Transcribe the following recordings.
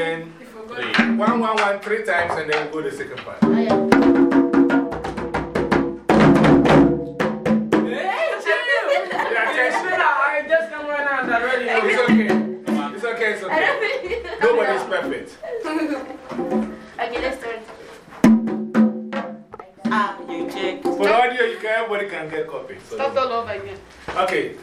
then three. One, one, one, three times, and then go the second part. Oh, yeah. I just come right now and already. It's okay. It's okay, it's okay. Nobody's perfect. okay, let's start. Ah, you check. For audio, you can, everybody can get copy. So Start all over again. Okay.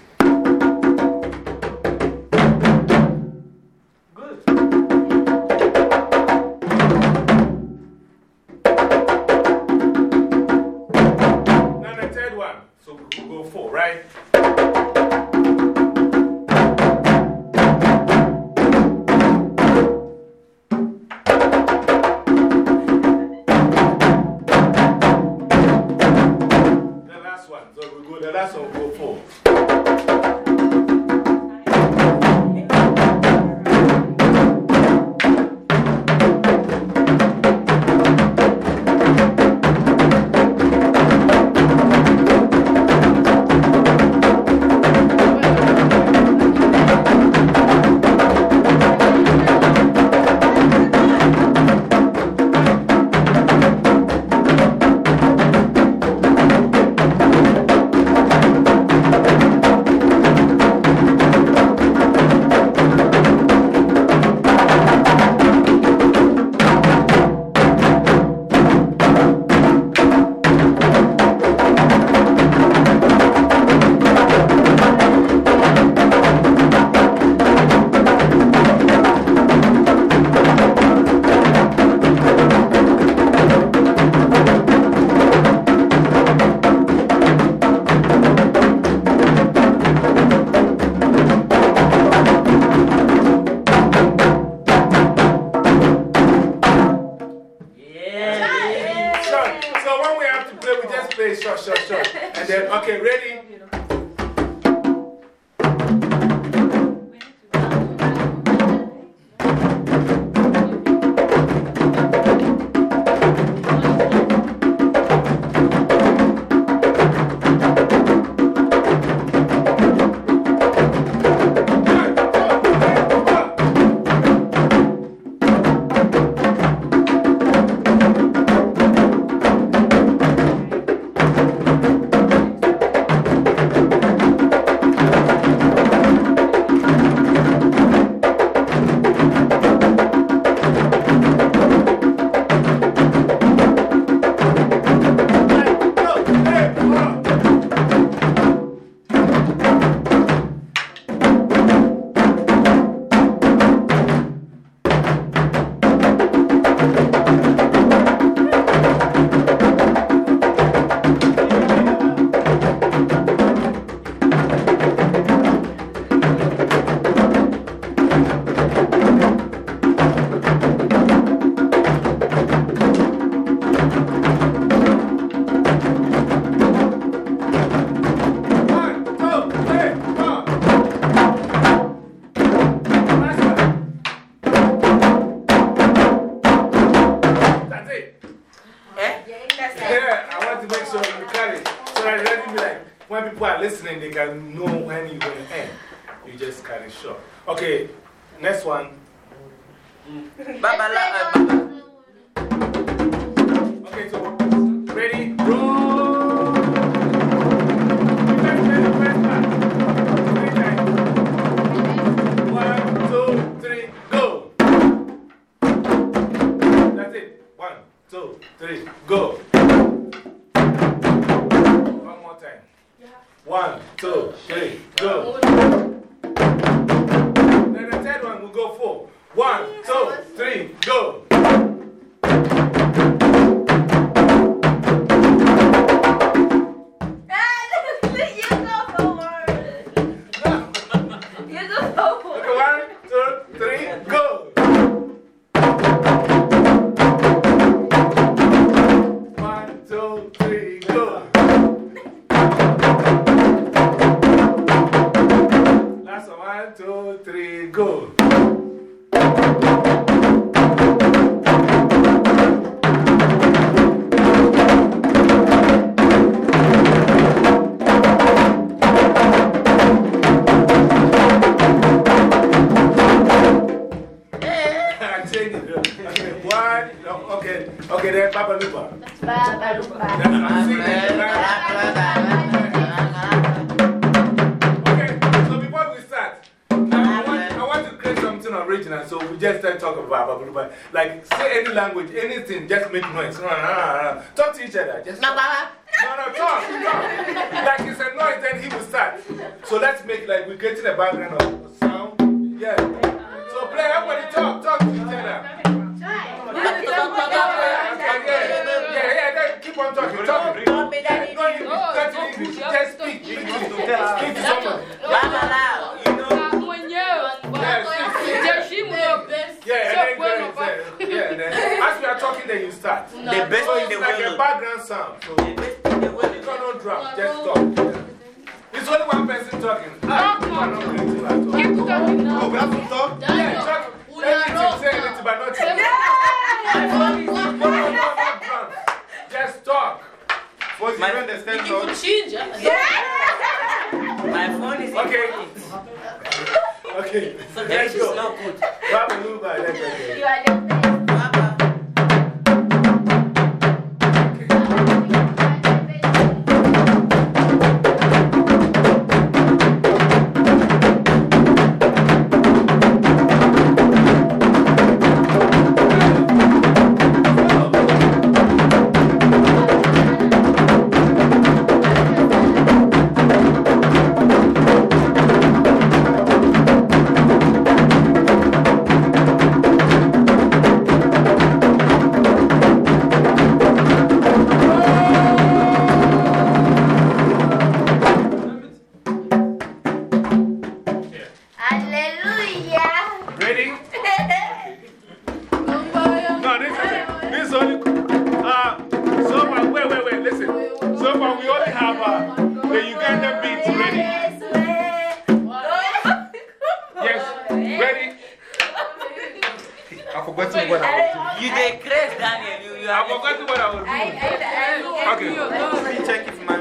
Short. So when we have to play, we just play short, short, short. And then, okay, ready? You just cut it short. Okay, next one. Babala, uh, Baba. Okay, go. Okay, okay, then Papa Lupa. create original, so we just start talking about Papa Lupa. Like, say any language, anything, just make noise. No, no, no, no. Talk to each other. Just talk. No, no, talk, talk. Like it's a noise, then he will start. So let's make like we're getting a background of sound. Yeah. So play, everybody talk, talk to each other. Yeah, yeah, yeah, yeah, then keep on talking, talking. No, you talk in English, just speak, speak to, speak to someone. As we are talking, then you start. The best So in it's the like a background sound. So you cannot drop, just talk. It's only one person talking. Ah, you are not creative at all. Oh, we have to talk? Yeah, talk. Anything, say anything, but not No, no, no, not drums. Just talk. But you My- don't understand talk? My phone is Okay. Okay, So let's go. not good. Baba Luba, let's go. You are the best. I forgot what I was You dey craze, Daniel. You, you I are forgot what I was doing. Okay. Let me check if my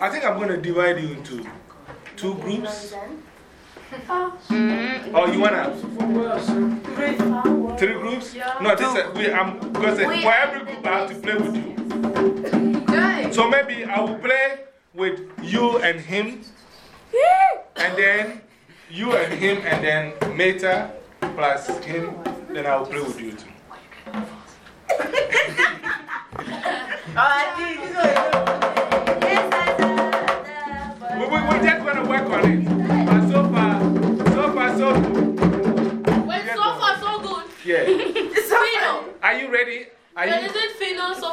I think I'm going to divide you into two groups. Oh, you want to? Three groups? No, this is, we, I'm, because uh, for every group I have to play with you. So maybe I will play with you and him, and then you and him, and then Meta plus him, then I will play with you too. We,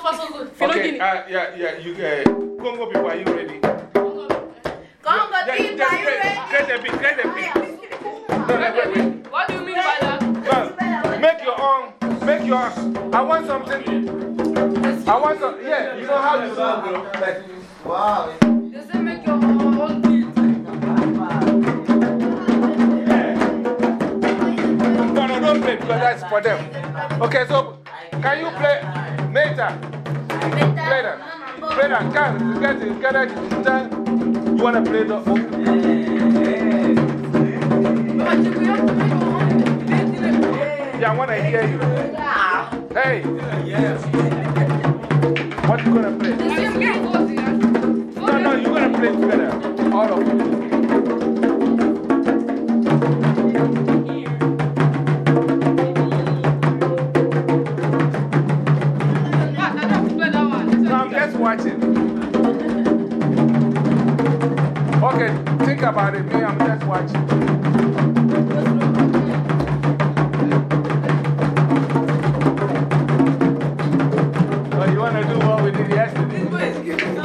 far so good. Okay, uh, yeah, yeah, you, uh, Congo people, are you ready? Congo people, are you ready? create a beat, create a beat. No, no, wait, wait. What do you mean by that? Make your own, make your, I want something, I want some, yeah, you know how you song, bro. Like, Wow. Does it make your own beat? no, no, don't play because that's for them. Okay, so, can you play, Meta, play that, play that, can, get it, get it, you want to play the, it. yeah, I want to hear you. Hey, what you going to play? No, no, you going to play together. All of you. Watching. Okay, think about it. Me, I'm just watching. You want to do what we did yesterday?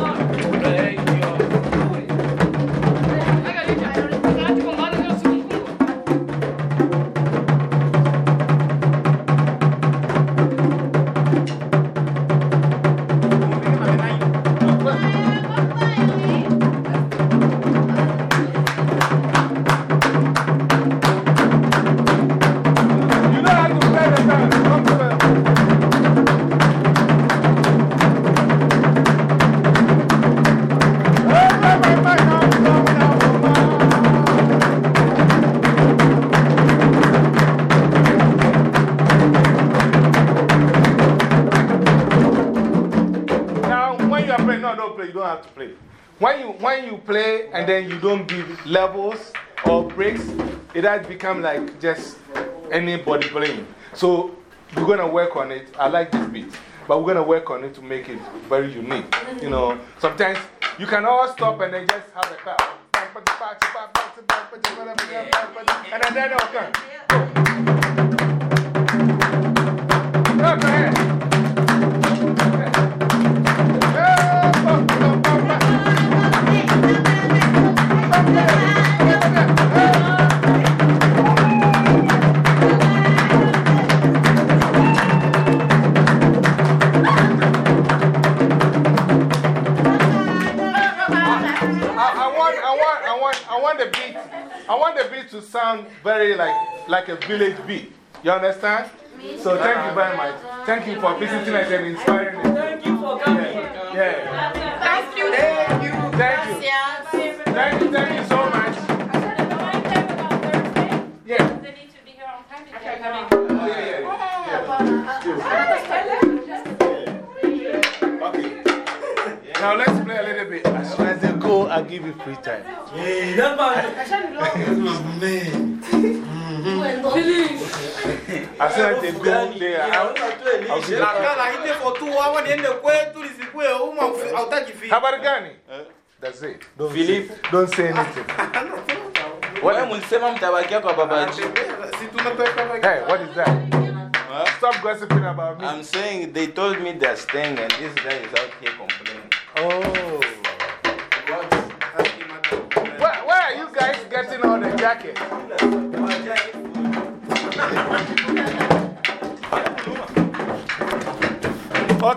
To play. When you, when you play and then you don't give levels or breaks, it has become like just anybody playing. So, we're going to work on it. I like this beat, but we're going to work on it to make it very unique. You know, sometimes you can all stop and then just have a clap. And then they'll come. Go, ahead. To sound very like, like a village beat. You understand? So thank you very much. Thank you for visiting us and inspiring us. Thank you for coming. Yeah. yeah. Thank you. Thank you. Thank you. Thank you. Thank you so much. Yeah. They need to be here on time. Oh, yeah, yeah, yeah. Okay. Now let's play go, I'll give you free time. Hey, that man, that's As soon as they go, they are out. I'll give you free time. Nakala inde for two hours niende kwetu nisikue uma hautaki fi. Habari gani? That's it. Don't, say, don't say anything. Wewe mlisema mtabakia kwa babaji. Si tunataka Hey, what is that? Stop gossiping about me. I'm saying they told me they're staying and this guy is out here complaining. Oh. Getting all the jackets?